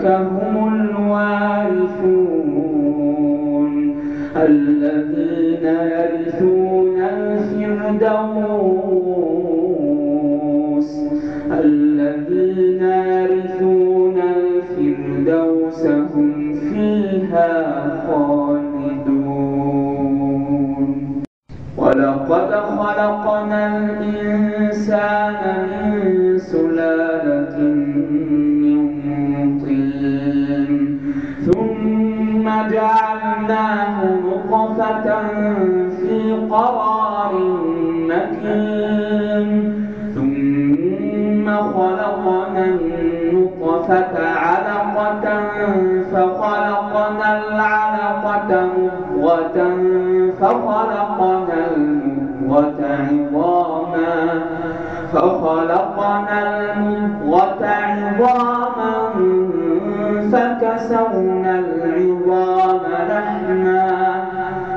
أولئك هم الوارثون الذين يرثون الفردوس الذين يرثون الفردوس هم فيها خالدون ولقد خلقنا الإنسان من سلالة في قرار مكين. ثم خلقنا النطفة علقة فخلقنا العلقة مضغة فخلقنا المضغة عظاما فخلقنا المضغة عظاما فكسونا